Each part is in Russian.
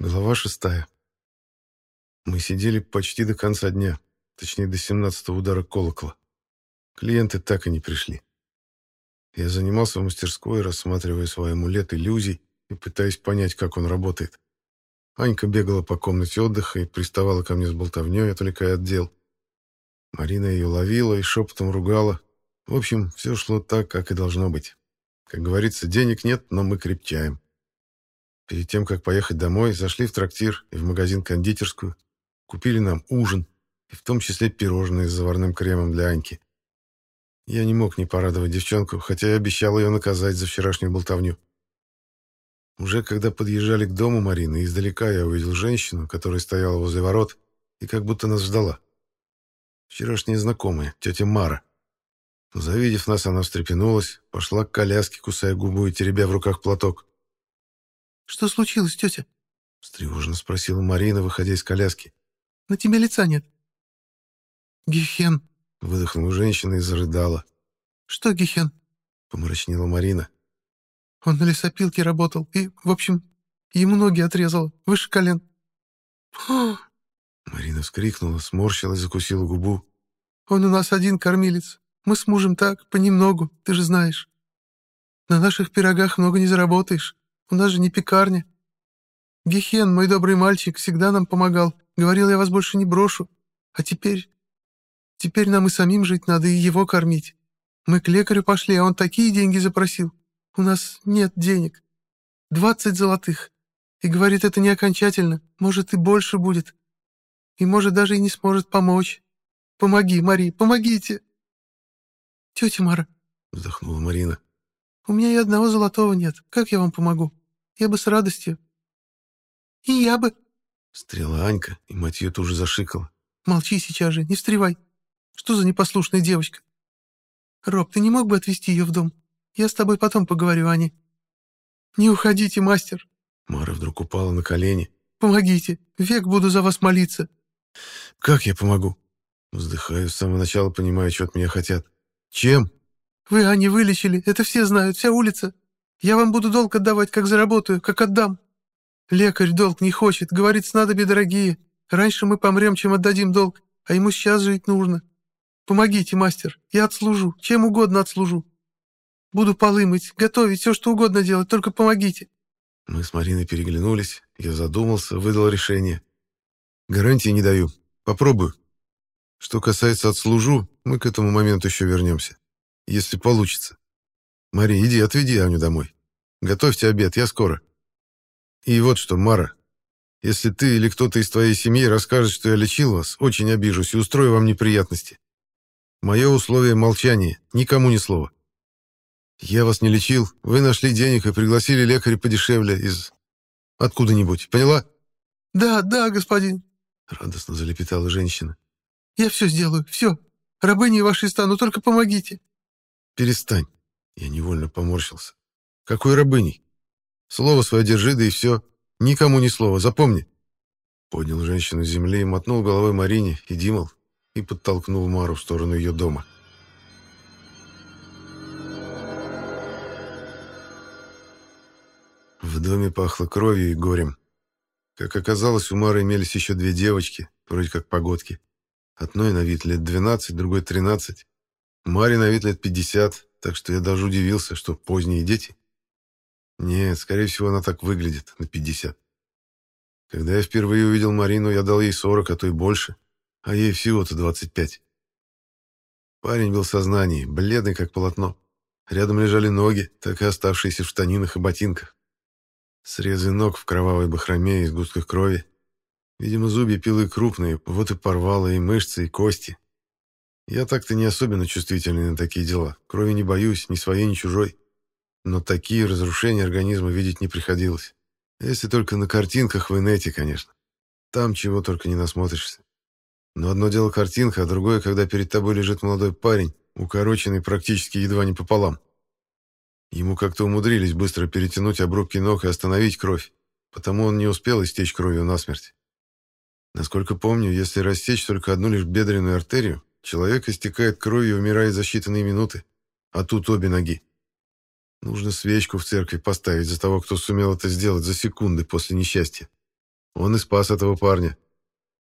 Глава шестая. Мы сидели почти до конца дня, точнее до семнадцатого удара колокола. Клиенты так и не пришли. Я занимался в мастерской, рассматривая свой амулет иллюзий и пытаясь понять, как он работает. Анька бегала по комнате отдыха и приставала ко мне с болтовней, отвлекая от дел. Марина ее ловила и шепотом ругала. В общем, все шло так, как и должно быть. Как говорится, денег нет, но мы крепчаем. Перед тем, как поехать домой, зашли в трактир и в магазин-кондитерскую, купили нам ужин, и в том числе пирожные с заварным кремом для Аньки. Я не мог не порадовать девчонку, хотя и обещал ее наказать за вчерашнюю болтовню. Уже когда подъезжали к дому Марины, издалека я увидел женщину, которая стояла возле ворот и как будто нас ждала. Вчерашняя знакомая, тетя Мара. Завидев нас, она встрепенулась, пошла к коляске, кусая губу и теребя в руках платок. «Что случилось, тетя?» — встревоженно спросила Марина, выходя из коляски. «На тебе лица нет». «Гехен», — выдохнула женщина и зарыдала. «Что Гехен?» — помрачнела Марина. «Он на лесопилке работал и, в общем, ему ноги отрезало, выше колен». Марина вскрикнула, сморщилась, закусила губу. «Он у нас один кормилец. Мы с мужем так, понемногу, ты же знаешь. На наших пирогах много не заработаешь. У нас же не пекарня. Гехен, мой добрый мальчик, всегда нам помогал. Говорил, я вас больше не брошу. А теперь... Теперь нам и самим жить надо, и его кормить. Мы к лекарю пошли, а он такие деньги запросил. У нас нет денег. Двадцать золотых. И говорит, это не окончательно. Может, и больше будет. И, может, даже и не сможет помочь. Помоги, Мари, помогите. Тетя Мара, — вздохнула Марина. У меня и одного золотого нет. Как я вам помогу? Я бы с радостью. И я бы... Стрела Анька, и мать ее тоже зашикала. Молчи сейчас же, не встревай. Что за непослушная девочка? Роб, ты не мог бы отвезти ее в дом? Я с тобой потом поговорю, Аня. Не уходите, мастер. Мара вдруг упала на колени. Помогите, век буду за вас молиться. Как я помогу? Вздыхаю, с самого начала понимаю, что от меня хотят. Чем? Вы Ани вылечили, это все знают, вся улица. Я вам буду долг отдавать, как заработаю, как отдам. Лекарь долг не хочет, говорит, снадобья дорогие. Раньше мы помрем, чем отдадим долг, а ему сейчас жить нужно. Помогите, мастер, я отслужу, чем угодно отслужу. Буду полы мыть, готовить, все, что угодно делать, только помогите». Мы с Мариной переглянулись, я задумался, выдал решение. «Гарантии не даю. Попробую. Что касается отслужу, мы к этому моменту еще вернемся. Если получится. Мари, иди, отведи Аню домой. Готовьте обед, я скоро. И вот что, Мара, если ты или кто-то из твоей семьи расскажет, что я лечил вас, очень обижусь и устрою вам неприятности. Мое условие — молчание, никому ни слова. Я вас не лечил, вы нашли денег и пригласили лекаря подешевле из... откуда-нибудь, поняла? «Да, да, господин», — радостно залепетала женщина. «Я все сделаю, все. Рабыней вашей стану, только помогите». «Перестань». Я невольно поморщился. «Какой рабыней? Слово свое держи, да и все. Никому ни слова, запомни». Поднял женщину с земли и мотнул головой Марине и Димал и подтолкнул Мару в сторону ее дома. В доме пахло кровью и горем. Как оказалось, у Мары имелись еще две девочки, вроде как погодки. Одной на вид лет 12, другой 13. Маре на вид лет 50, так что я даже удивился, что поздние дети. Нет, скорее всего, она так выглядит, на 50. Когда я впервые увидел Марину, я дал ей 40, а то и больше, а ей всего-то 25. Парень был в сознании, бледный как полотно. Рядом лежали ноги, так и оставшиеся в штанинах и ботинках. Срезы ног в кровавой бахроме и сгустках крови. Видимо, зубья пилы крупные, вот и порвало и мышцы, и кости. Я так-то не особенно чувствительный на такие дела. Крови не боюсь, ни своей, ни чужой. Но такие разрушения организма видеть не приходилось. Если только на картинках в инете, конечно. Там чего только не насмотришься. Но одно дело картинка, а другое, когда перед тобой лежит молодой парень, укороченный практически едва не пополам. Ему как-то умудрились быстро перетянуть обрубки ног и остановить кровь, потому он не успел истечь кровью насмерть. Насколько помню, если рассечь только одну лишь бедренную артерию, Человек истекает кровью умирает за считанные минуты, а тут обе ноги. Нужно свечку в церкви поставить за того, кто сумел это сделать за секунды после несчастья. Он и спас этого парня.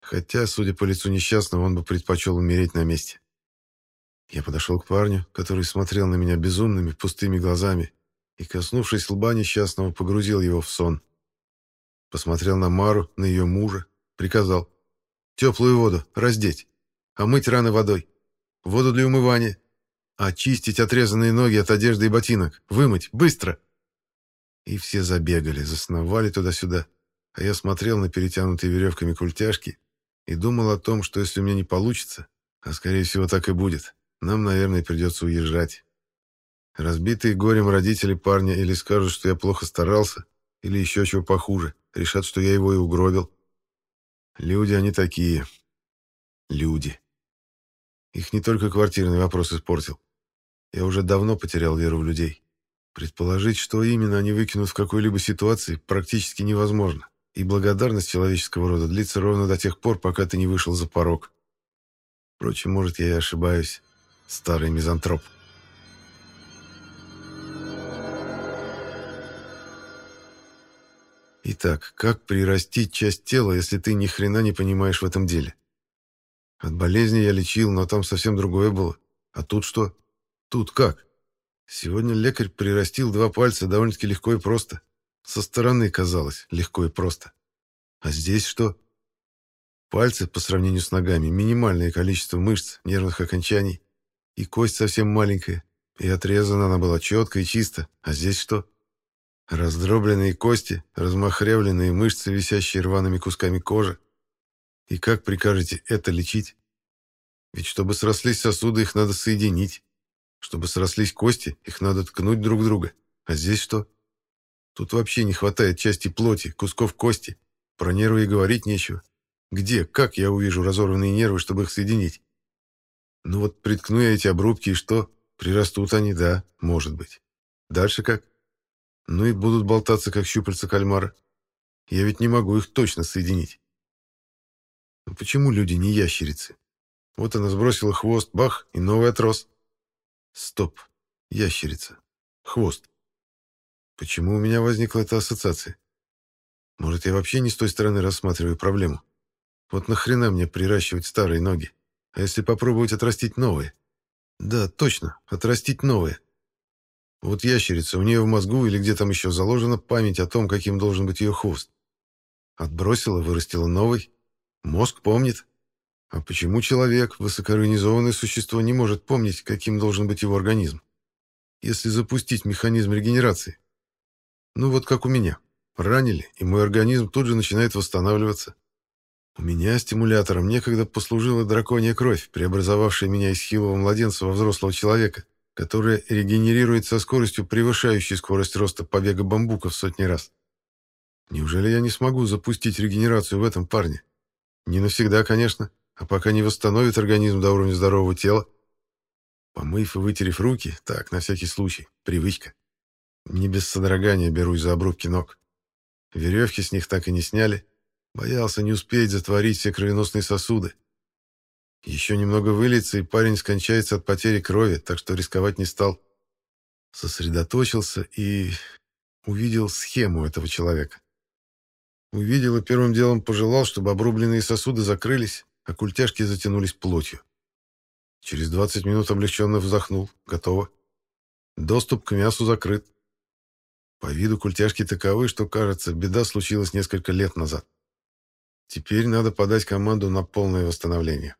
Хотя, судя по лицу несчастного, он бы предпочел умереть на месте. Я подошел к парню, который смотрел на меня безумными, пустыми глазами, и, коснувшись лба несчастного, погрузил его в сон. Посмотрел на Мару, на ее мужа, приказал. «Теплую воду, раздеть, омыть раны водой, воду для умывания, очистить отрезанные ноги от одежды и ботинок, вымыть, быстро!» И все забегали, засновали туда-сюда, а я смотрел на перетянутые веревками культяшки и думал о том, что если у меня не получится, а скорее всего так и будет, нам, наверное, придется уезжать. Разбитые горем родители парня или скажут, что я плохо старался, или еще чего похуже, решат, что я его и угробил. Люди они такие. Люди. Их не только квартирный вопрос испортил. Я уже давно потерял веру в людей. Предположить, что именно они выкинут в какой-либо ситуации, практически невозможно. И благодарность человеческого рода длится ровно до тех пор, пока ты не вышел за порог. Впрочем, может, я и ошибаюсь. Старый мизантроп. Итак, как прирастить часть тела, если ты ни хрена не понимаешь в этом деле? От болезни я лечил, но там совсем другое было. А тут что? Тут как? Сегодня лекарь прирастил два пальца довольно-таки легко и просто. Со стороны казалось легко и просто. А здесь что? Пальцы, по сравнению с ногами, минимальное количество мышц, нервных окончаний. И кость совсем маленькая. И отрезана она была четко и чисто. А здесь что? Раздробленные кости, размахрявленные мышцы, висящие рваными кусками кожи. И как прикажете это лечить? Ведь чтобы срослись сосуды, их надо соединить. Чтобы срослись кости, их надо ткнуть друг в друга. А здесь что? Тут вообще не хватает части плоти, кусков кости. Про нервы и говорить нечего. Где, как я увижу разорванные нервы, чтобы их соединить? Ну вот приткну я эти обрубки, и что? Прирастут они, да, может быть. Дальше как? Ну и будут болтаться, как щупальца кальмара. Я ведь не могу их точно соединить. Но почему люди не ящерицы? Вот она сбросила хвост, бах, и новый отрос. Стоп. Ящерица. Хвост. Почему у меня возникла эта ассоциация? Может, я вообще не с той стороны рассматриваю проблему? Вот нахрена мне приращивать старые ноги? А если попробовать отрастить новые? Да, точно, отрастить новые. Вот ящерица, у нее в мозгу или где там еще заложена память о том, каким должен быть ее хвост. Отбросила, вырастила новый. Мозг помнит. А почему человек, высокоорганизованное существо, не может помнить, каким должен быть его организм? Если запустить механизм регенерации. Ну вот как у меня. Ранили, и мой организм тут же начинает восстанавливаться. У меня стимулятором некогда послужила драконья кровь, преобразовавшая меня из хилого младенца во взрослого человека которая регенерирует со скоростью, превышающей скорость роста побега бамбука в сотни раз. Неужели я не смогу запустить регенерацию в этом парне? Не навсегда, конечно, а пока не восстановит организм до уровня здорового тела. Помыв и вытерев руки, так, на всякий случай, привычка. Не без содрогания берусь за обрубки ног. Веревки с них так и не сняли. Боялся не успеть затворить все кровеносные сосуды. Еще немного выльется, и парень скончается от потери крови, так что рисковать не стал. Сосредоточился и увидел схему этого человека. Увидел и первым делом пожелал, чтобы обрубленные сосуды закрылись, а культяшки затянулись плотью. Через 20 минут облегченно вздохнул. Готово. Доступ к мясу закрыт. По виду культяшки таковы, что, кажется, беда случилась несколько лет назад. Теперь надо подать команду на полное восстановление.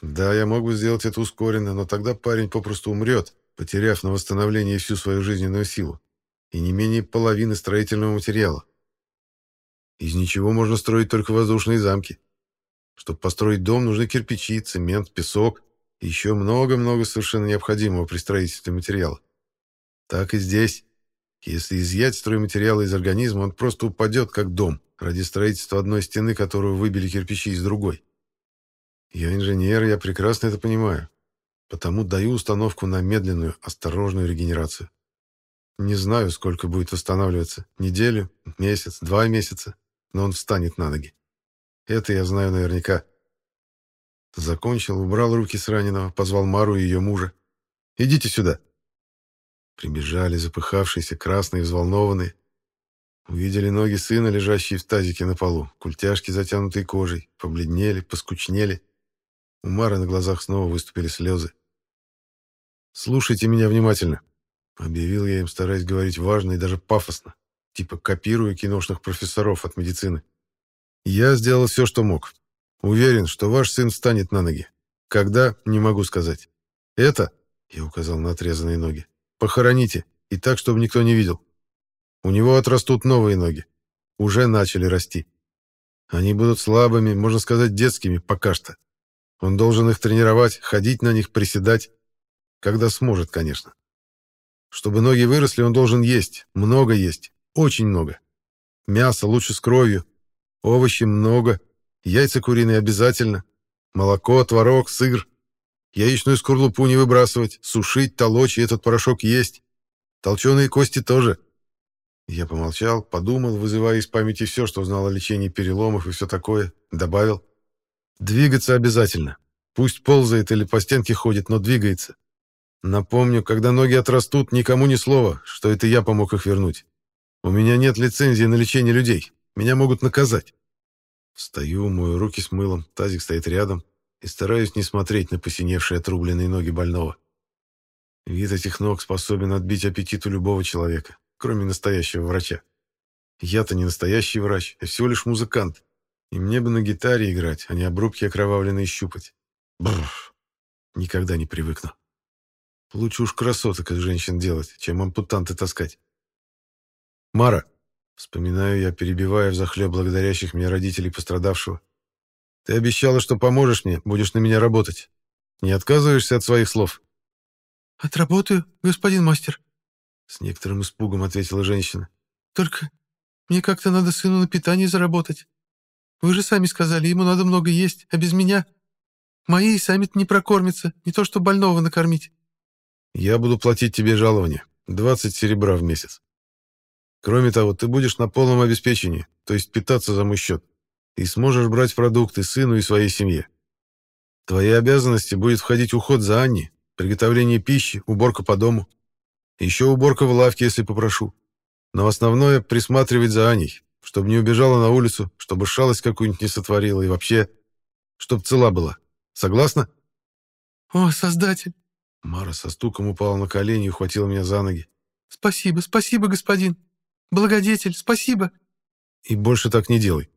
Да, я мог бы сделать это ускоренно, но тогда парень попросту умрет, потеряв на восстановление всю свою жизненную силу и не менее половины строительного материала. Из ничего можно строить только воздушные замки. Чтобы построить дом, нужны кирпичи, цемент, песок и еще много-много совершенно необходимого при строительстве материала. Так и здесь. Если изъять стройматериалы из организма, он просто упадет, как дом, ради строительства одной стены, которую выбили кирпичи из другой. Я инженер, я прекрасно это понимаю. Потому даю установку на медленную, осторожную регенерацию. Не знаю, сколько будет восстанавливаться. Неделю, месяц, два месяца. Но он встанет на ноги. Это я знаю наверняка. Закончил, убрал руки с раненого, позвал Мару и ее мужа. «Идите сюда!» Прибежали запыхавшиеся, красные, взволнованные. Увидели ноги сына, лежащие в тазике на полу, культяшки, затянутые кожей, побледнели, поскучнели. У Мары на глазах снова выступили слезы. «Слушайте меня внимательно», — объявил я им, стараясь говорить важно и даже пафосно, типа копирую киношных профессоров от медицины. «Я сделал все, что мог. Уверен, что ваш сын встанет на ноги. Когда, не могу сказать. Это, — я указал на отрезанные ноги, — похороните, и так, чтобы никто не видел. У него отрастут новые ноги. Уже начали расти. Они будут слабыми, можно сказать, детскими пока что. Он должен их тренировать, ходить на них, приседать. Когда сможет, конечно. Чтобы ноги выросли, он должен есть. Много есть. Очень много. Мясо лучше с кровью. Овощи много. Яйца куриные обязательно. Молоко, творог, сыр. Яичную скорлупу не выбрасывать. Сушить, толочь и этот порошок есть. Толченые кости тоже. Я помолчал, подумал, вызывая из памяти все, что знал о лечении переломов и все такое. Добавил. Двигаться обязательно. Пусть ползает или по стенке ходит, но двигается. Напомню, когда ноги отрастут, никому ни слова, что это я помог их вернуть. У меня нет лицензии на лечение людей. Меня могут наказать. Встаю, мою руки с мылом, тазик стоит рядом, и стараюсь не смотреть на посиневшие отрубленные ноги больного. Вид этих ног способен отбить аппетит у любого человека кроме настоящего врача. Я-то не настоящий врач, а всего лишь музыкант. И мне бы на гитаре играть, а не обрубки окровавленные щупать. Бррр. Никогда не привыкну. Лучше уж красоток из женщин делать, чем ампутанты таскать. Мара, вспоминаю я, перебивая взахлеб благодарящих мне родителей пострадавшего. Ты обещала, что поможешь мне, будешь на меня работать. Не отказываешься от своих слов? Отработаю, господин мастер. С некоторым испугом ответила женщина. «Только мне как-то надо сыну на питание заработать. Вы же сами сказали, ему надо много есть, а без меня... Мои и сами-то не прокормятся, не то что больного накормить». «Я буду платить тебе жалование, 20 серебра в месяц. Кроме того, ты будешь на полном обеспечении, то есть питаться за мой счет, и сможешь брать продукты сыну и своей семье. В твои обязанности будет входить уход за Анни, приготовление пищи, уборка по дому, еще уборка в лавке, если попрошу. Но основное — присматривать за Аней, чтобы не убежала на улицу, чтобы шалость какую-нибудь не сотворила и вообще, чтобы цела была. Согласна? О, Создатель! Мара со стуком упала на колени и ухватила меня за ноги. Спасибо, спасибо, господин. Благодетель, спасибо. И больше так не делай.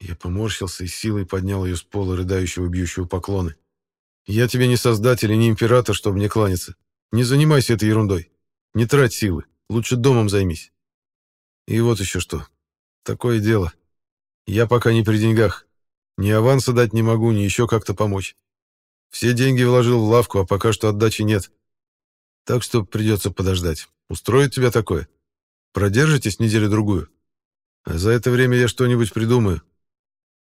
Я поморщился и силой поднял ее с пола рыдающего бьющего поклоны. Я тебе не создатель и не император, чтобы мне кланяться. Не занимайся этой ерундой. Не трать силы, лучше домом займись. И вот еще что. Такое дело. Я пока не при деньгах. Ни аванса дать не могу, ни еще как-то помочь. Все деньги вложил в лавку, а пока что отдачи нет. Так что придется подождать. Устроит тебя такое? Продержитесь неделю-другую? А за это время я что-нибудь придумаю.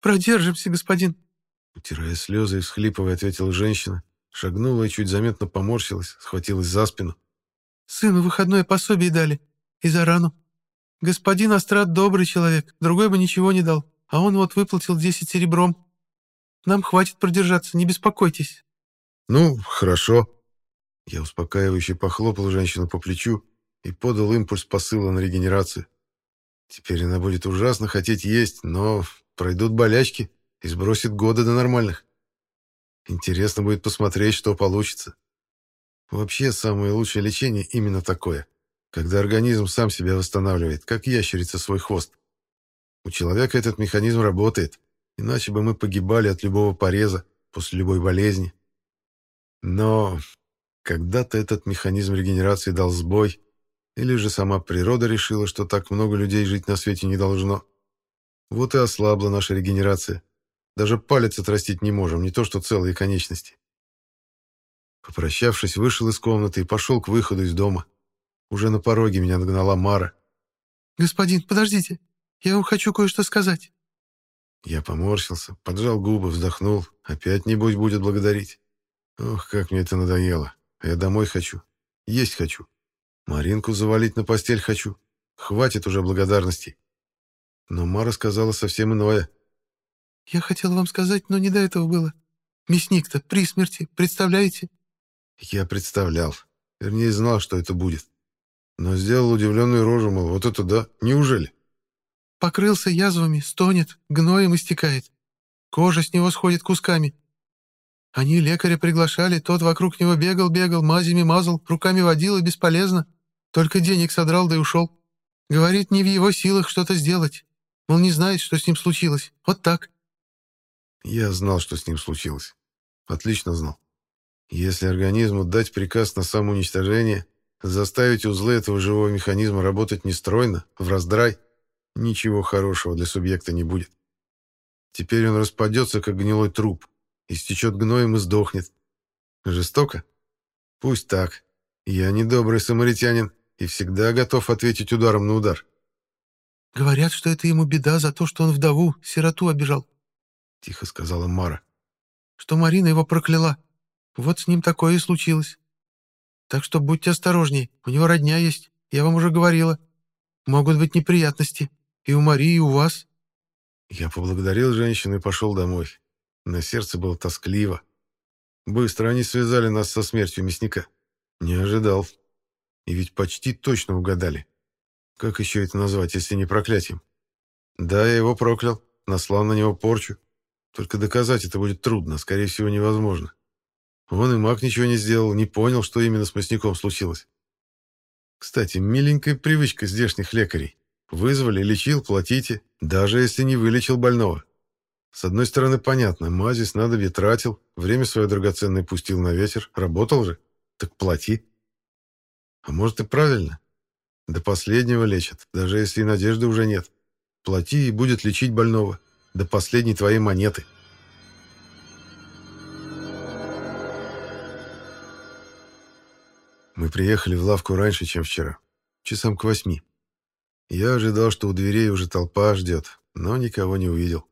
Продержимся, господин. Утирая слезы и всхлипывая, ответила женщина, шагнула и чуть заметно поморщилась, схватилась за спину. Сыну выходное пособие дали. И за рану. Господин Астрад добрый человек, другой бы ничего не дал, а он вот выплатил десять серебром. Нам хватит продержаться, не беспокойтесь». «Ну, хорошо». Я успокаивающе похлопал женщину по плечу и подал импульс посыла на регенерацию. Теперь она будет ужасно хотеть есть, но пройдут болячки и сбросит годы до нормальных. Интересно будет посмотреть, что получится. Вообще, самое лучшее лечение именно такое, когда организм сам себя восстанавливает, как ящерица свой хвост. У человека этот механизм работает, иначе бы мы погибали от любого пореза, после любой болезни. Но когда-то этот механизм регенерации дал сбой, или же сама природа решила, что так много людей жить на свете не должно. Вот и ослабла наша регенерация. Даже палец отрастить не можем, не то что целые конечности. Попрощавшись, вышел из комнаты и пошел к выходу из дома. Уже на пороге меня нагнала Мара. «Господин, подождите, я вам хочу кое-что сказать». Я поморщился, поджал губы, вздохнул. Опять, небось, будет благодарить. Ох, как мне это надоело. А я домой хочу. Есть хочу. Маринку завалить на постель хочу. Хватит уже благодарностей. Но Мара сказала совсем иное. «Я хотел вам сказать, но не до этого было. Мясник-то при смерти, представляете? Я представлял. Вернее, знал, что это будет. Но сделал удивленную рожу, мол, вот это да, неужели? Покрылся язвами, стонет, гноем истекает. Кожа с него сходит кусками. Они лекаря приглашали, тот вокруг него бегал-бегал, мазями мазал, руками водил и бесполезно. Только денег содрал да и ушел. Говорит, не в его силах что-то сделать. Мол, не знает, что с ним случилось. Вот так. Я знал, что с ним случилось. Отлично знал. Если организму дать приказ на самоуничтожение, заставить узлы этого живого механизма работать нестройно, в раздрай, ничего хорошего для субъекта не будет. Теперь он распадется, как гнилой труп, истечет гноем и сдохнет. Жестоко? Пусть так. Я не добрый самаритянин и всегда готов ответить ударом на удар. «Говорят, что это ему беда за то, что он вдову, сироту обижал», — тихо сказала Мара. «Что Марина его прокляла. Вот с ним такое и случилось. Так что будьте осторожней, у него родня есть, я вам уже говорила. Могут быть неприятности и у Марии, и у вас». Я поблагодарил женщину и пошел домой. На сердце было тоскливо. Быстро они связали нас со смертью мясника. Не ожидал. И ведь почти точно угадали. Как еще это назвать, если не проклятием? Да, я его проклял, наслал на него порчу. Только доказать это будет трудно, скорее всего, невозможно. Он и маг ничего не сделал, не понял, что именно с мясником случилось. Кстати, миленькая привычка здешних лекарей. Вызвали, лечил, платите, даже если не вылечил больного. С одной стороны, понятно, мази с надобья тратил, время свое драгоценное пустил на ветер, работал же, так плати. А может и правильно. До последнего лечат, даже если и надежды уже нет. Плати и будет лечить больного. До последней твоей монеты. Мы приехали в лавку раньше, чем вчера. Часам к восьми. Я ожидал, что у дверей уже толпа ждет, но никого не увидел.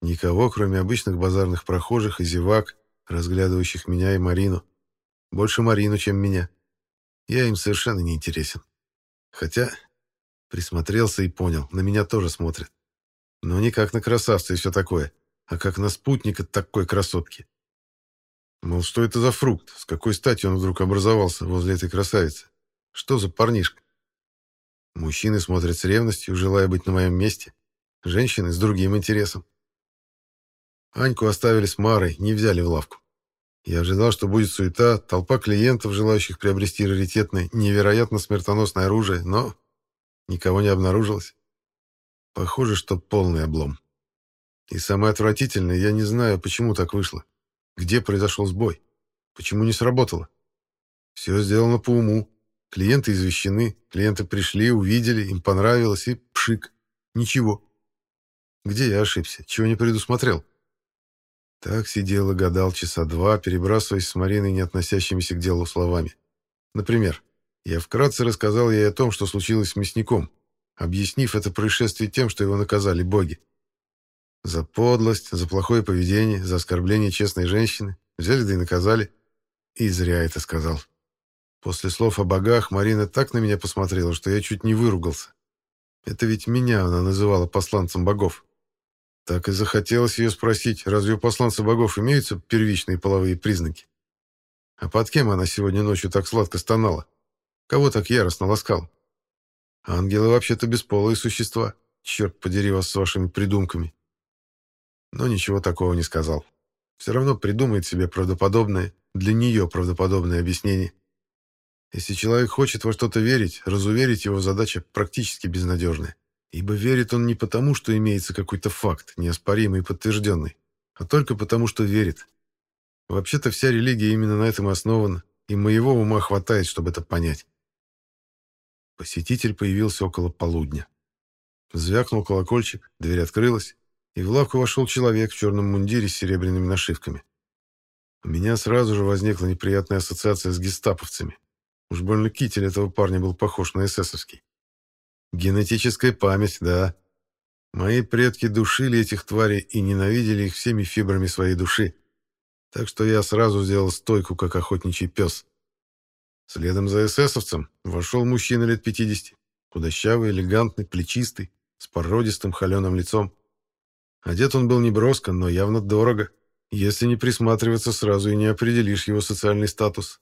Никого, кроме обычных базарных прохожих и зевак, разглядывающих меня и Марину. Больше Марину, чем меня. Я им совершенно не интересен. Хотя присмотрелся и понял, на меня тоже смотрят. Но не как на красавца и все такое, а как на спутника такой красотки. Мол, что это за фрукт? С какой стати он вдруг образовался возле этой красавицы? Что за парнишка? Мужчины смотрят с ревностью, желая быть на моем месте. Женщины с другим интересом. Аньку оставили с Марой, не взяли в лавку. Я ожидал, что будет суета, толпа клиентов, желающих приобрести раритетное, невероятно смертоносное оружие, но никого не обнаружилось. Похоже, что полный облом. И самое отвратительное, я не знаю, почему так вышло. Где произошел сбой? Почему не сработало? Все сделано по уму. Клиенты извещены, клиенты пришли, увидели, им понравилось, и пшик. Ничего. Где я ошибся? Чего не предусмотрел? Так сидел и гадал часа два, перебрасываясь с Мариной не относящимися к делу словами. Например, я вкратце рассказал ей о том, что случилось с мясником, объяснив это происшествие тем, что его наказали боги. За подлость, за плохое поведение, за оскорбление честной женщины взяли да и наказали. И зря это сказал. После слов о богах Марина так на меня посмотрела, что я чуть не выругался. Это ведь меня она называла посланцем богов. Так и захотелось ее спросить, разве у посланца богов имеются первичные половые признаки? А под кем она сегодня ночью так сладко стонала? Кого так яростно ласкал? Ангелы вообще-то бесполые существа. Черт подери вас с вашими придумками. Но ничего такого не сказал. Все равно придумает себе правдоподобное, для нее правдоподобное объяснение. Если человек хочет во что-то верить, разуверить его задача практически безнадежная. Ибо верит он не потому, что имеется какой-то факт, неоспоримый и подтвержденный, а только потому, что верит. Вообще-то вся религия именно на этом основана, и моего ума хватает, чтобы это понять. Посетитель появился около полудня. Звякнул колокольчик, дверь открылась, и в лавку вошел человек в черном мундире с серебряными нашивками. У меня сразу же возникла неприятная ассоциация с гестаповцами. Уж больно китель этого парня был похож на эсэсовский. Генетическая память, да. Мои предки душили этих тварей и ненавидели их всеми фибрами своей души. Так что я сразу сделал стойку, как охотничий пес. Следом за эсэсовцем вошел мужчина лет 50, худощавый, элегантный, плечистый, с породистым холеным лицом. Одет он был не броско, но явно дорого. Если не присматриваться, сразу и не определишь его социальный статус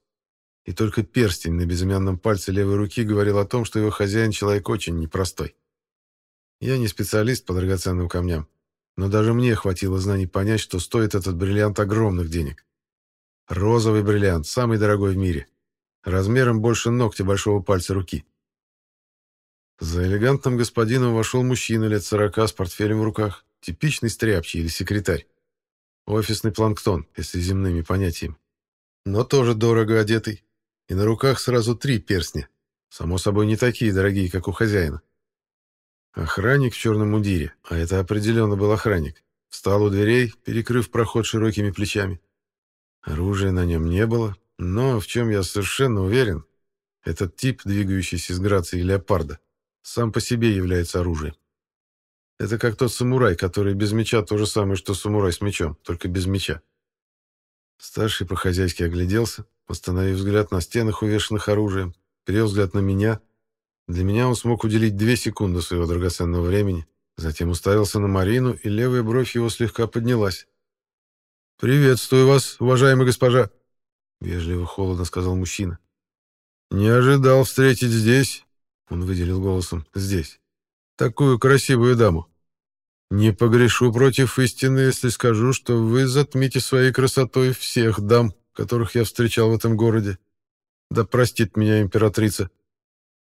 и только перстень на безымянном пальце левой руки говорил о том, что его хозяин человек очень непростой. Я не специалист по драгоценным камням, но даже мне хватило знаний понять, что стоит этот бриллиант огромных денег. Розовый бриллиант, самый дорогой в мире. Размером больше ногтя большого пальца руки. За элегантным господином вошел мужчина лет сорока с портфелем в руках, типичный стряпчий или секретарь. Офисный планктон, если земными понятиями. Но тоже дорого одетый. И на руках сразу три перстня. Само собой, не такие дорогие, как у хозяина. Охранник в черном мундире, а это определенно был охранник, встал у дверей, перекрыв проход широкими плечами. Оружия на нем не было, но, в чем я совершенно уверен, этот тип, двигающийся с грацией леопарда, сам по себе является оружием. Это как тот самурай, который без меча то же самое, что самурай с мечом, только без меча. Старший по-хозяйски огляделся, остановив взгляд на стенах, увешанных оружием, перевел взгляд на меня. Для меня он смог уделить две секунды своего драгоценного времени, затем уставился на Марину, и левая бровь его слегка поднялась. «Приветствую вас, уважаемая госпожа», — вежливо холодно сказал мужчина. «Не ожидал встретить здесь он выделил голосом. «Здесь. Такую красивую даму. Не погрешу против истины, если скажу, что вы затмите своей красотой всех дам, которых я встречал в этом городе. Да простит меня императрица».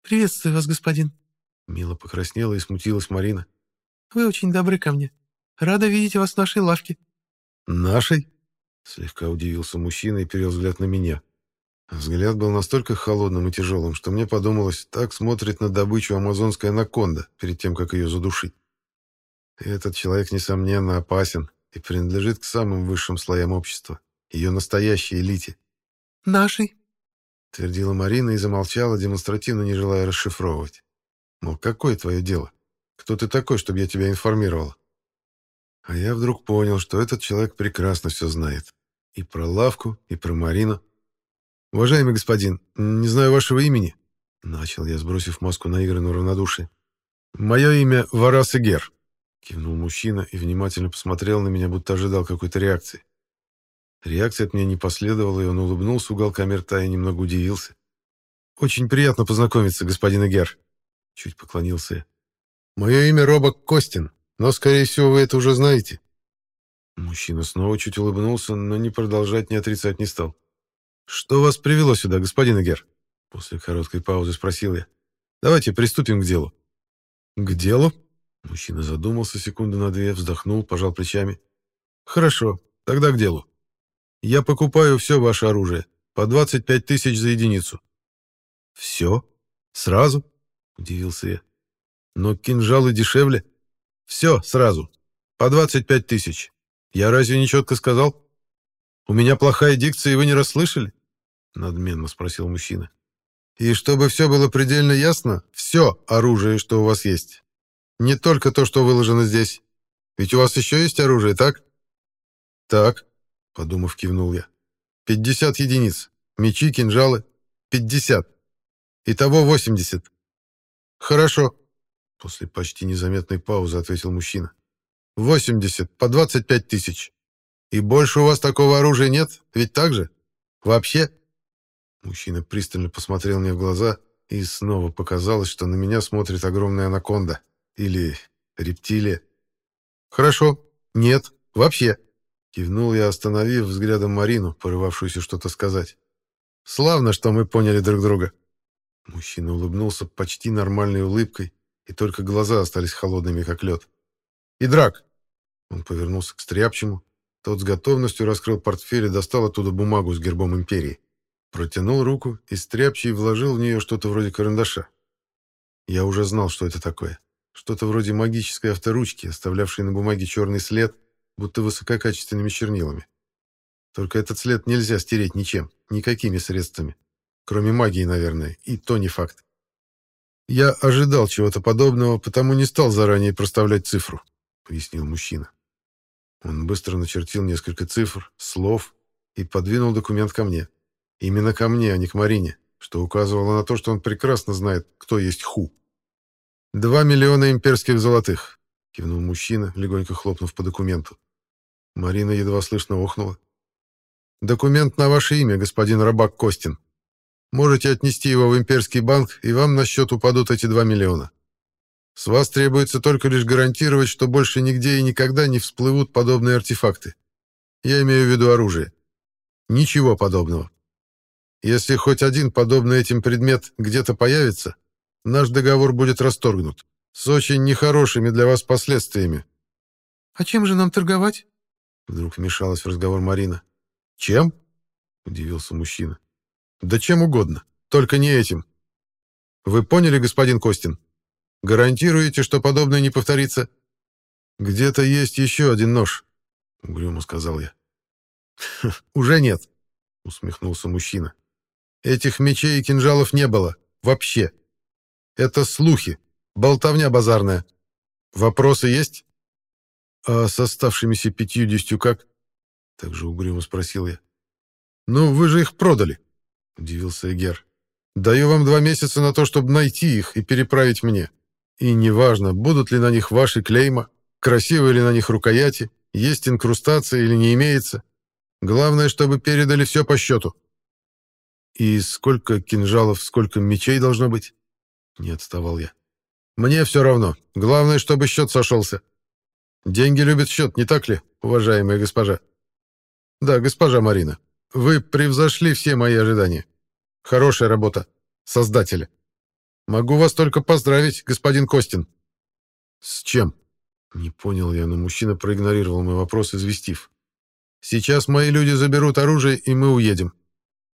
«Приветствую вас, господин». Мило покраснела и смутилась Марина. «Вы очень добры ко мне. Рада видеть вас в нашей лавке». «Нашей?» Слегка удивился мужчина и перевел взгляд на меня. Взгляд был настолько холодным и тяжелым, что мне подумалось, так смотрит на добычу амазонская анаконда перед тем, как ее задушить. этот человек, несомненно, опасен и принадлежит к самым высшим слоям общества, ее настоящей элите. «Нашей?» — твердила Марина и замолчала, демонстративно не желая расшифровывать. «Мол, какое твое дело? Кто ты такой, чтобы я тебя информировала?» А я вдруг понял, что этот человек прекрасно все знает. И про лавку, и про Марину. «Уважаемый господин, не знаю вашего имени», — начал я, сбросив маску наигранного равнодушия. «Мое имя Варас Игер», — кивнул мужчина и внимательно посмотрел на меня, будто ожидал какой-то реакции. Реакция от меня не последовала, и он улыбнулся уголками рта и немного удивился. «Очень приятно познакомиться, господин Игер», — чуть поклонился я. «Мое имя Робок Костин, но, скорее всего, вы это уже знаете». Мужчина снова чуть улыбнулся, но не продолжать, не отрицать не стал. «Что вас привело сюда, господин Игер?» После короткой паузы спросил я. «Давайте приступим к делу». «К делу?» Мужчина задумался секунду на две, вздохнул, пожал плечами. «Хорошо, тогда к делу. Я покупаю все ваше оружие, по 25 тысяч за единицу». «Все? Сразу?» — удивился я. «Но кинжалы дешевле?» «Все, сразу. По 25 тысяч. Я разве не четко сказал? У меня плохая дикция, и вы не расслышали?» надменно спросил мужчина. И чтобы все было предельно ясно, все оружие, что у вас есть. Не только то, что выложено здесь. Ведь у вас еще есть оружие, так? Так, подумав, кивнул я. Пятьдесят единиц. Мечи, кинжалы. Пятьдесят. Итого восемьдесят. Хорошо. После почти незаметной паузы ответил мужчина. Восемьдесят по двадцать пять тысяч. И больше у вас такого оружия нет? Ведь так же? Вообще? Мужчина пристально посмотрел мне в глаза, и снова показалось, что на меня смотрит огромная анаконда. Или рептилия. «Хорошо. Нет. Вообще». Кивнул я, остановив взглядом Марину, порывавшуюся что-то сказать. «Славно, что мы поняли друг друга». Мужчина улыбнулся почти нормальной улыбкой, и только глаза остались холодными, как лед. «И драк!» Он повернулся к стряпчему. Тот с готовностью раскрыл портфель и достал оттуда бумагу с гербом империи. Протянул руку и стряпчий вложил в нее что-то вроде карандаша. Я уже знал, что это такое. Что-то вроде магической авторучки, оставлявшей на бумаге черный след, будто высококачественными чернилами. Только этот след нельзя стереть ничем, никакими средствами. Кроме магии, наверное, и то не факт. Я ожидал чего-то подобного, потому не стал заранее проставлять цифру, пояснил мужчина. Он быстро начертил несколько цифр, слов и подвинул документ ко мне. Именно ко мне, а не к Марине, что указывало на то, что он прекрасно знает, кто есть Ху. «Два миллиона имперских золотых», — кивнул мужчина, легонько хлопнув по документу. Марина едва слышно охнула. «Документ на ваше имя, господин Рабак Костин. Можете отнести его в имперский банк, и вам на счет упадут эти два миллиона. С вас требуется только лишь гарантировать, что больше нигде и никогда не всплывут подобные артефакты. Я имею в виду оружие. Ничего подобного. Если хоть один подобный этим предмет где-то появится, наш договор будет расторгнут. С очень нехорошими для вас последствиями. «А чем же нам торговать?» Вдруг вмешалась в разговор Марина. «Чем?» — удивился мужчина. «Да чем угодно, только не этим. Вы поняли, господин Костин? Гарантируете, что подобное не повторится?» «Где-то есть еще один нож», — угрюмо сказал я. «Уже нет», — усмехнулся мужчина. «Этих мечей и кинжалов не было. Вообще. Это слухи, болтовня базарная. Вопросы есть?» «А с оставшимися пятьюдесятью как?» — также угрюмо спросил я. «Ну, вы же их продали», — удивился Эгер. «Даю вам два месяца на то, чтобы найти их и переправить мне. И неважно, будут ли на них ваши клейма, красивые ли на них рукояти, есть инкрустация или не имеется. Главное, чтобы передали все по счету». «И сколько кинжалов, сколько мечей должно быть?» Не отставал я. «Мне все равно. Главное, чтобы счет сошелся». Деньги любят счет, не так ли, уважаемая госпожа? Да, госпожа Марина, вы превзошли все мои ожидания. Хорошая работа. Создателя. Могу вас только поздравить, господин Костин. С чем? Не понял я, но мужчина проигнорировал мой вопрос, известив. Сейчас мои люди заберут оружие, и мы уедем.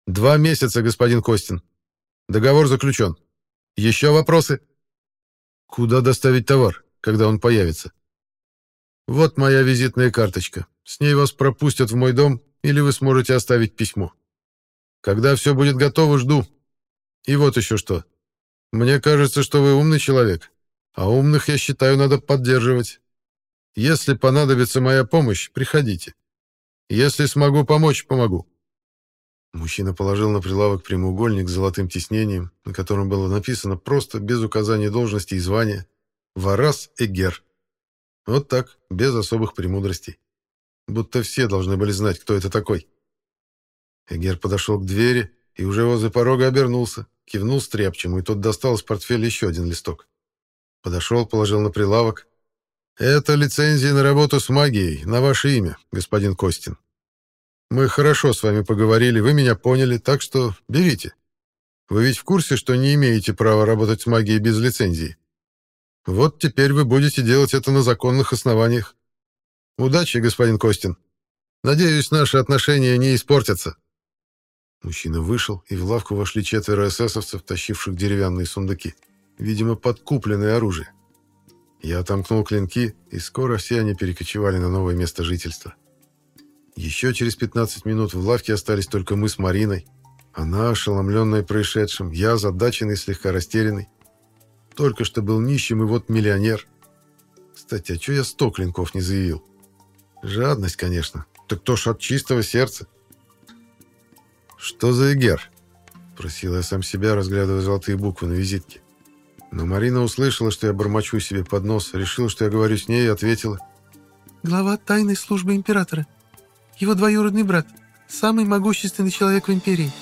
Два месяца, господин Костин. Договор заключен. Еще вопросы? Куда доставить товар, когда он появится? Вот моя визитная карточка. С ней вас пропустят в мой дом, или вы сможете оставить письмо. Когда все будет готово, жду. И вот еще что. Мне кажется, что вы умный человек, а умных, я считаю, надо поддерживать. Если понадобится моя помощь, приходите. Если смогу помочь, помогу». Мужчина положил на прилавок прямоугольник с золотым тиснением, на котором было написано просто, без указания должности и звания, «Варас Эгер». Вот так, без особых премудростей. Будто все должны были знать, кто это такой. Эгер подошел к двери и уже возле порога обернулся, кивнул стряпчему, и тот достал из портфеля еще один листок. Подошел, положил на прилавок. «Это лицензия на работу с магией, на ваше имя, господин Костин. Мы хорошо с вами поговорили, вы меня поняли, так что берите. Вы ведь в курсе, что не имеете права работать с магией без лицензии?» Вот теперь вы будете делать это на законных основаниях. Удачи, господин Костин. Надеюсь, наши отношения не испортятся. Мужчина вышел, и в лавку вошли четверо эсэсовцев, тащивших деревянные сундуки. Видимо, подкупленное оружие. Я отомкнул клинки, и скоро все они перекочевали на новое место жительства. Еще через 15 минут в лавке остались только мы с Мариной. Она, ошеломленная происшедшим, я, задаченный, слегка растерянный. Только что был нищим и вот миллионер. Кстати, а что я сто клинков не заявил? Жадность, конечно. Так то ж от чистого сердца. Что за эгер? Просил я сам себя, разглядывая золотые буквы на визитке. Но Марина услышала, что я бормочу себе под нос, решила, что я говорю с ней и ответила. «Глава тайной службы императора. Его двоюродный брат. Самый могущественный человек в империи.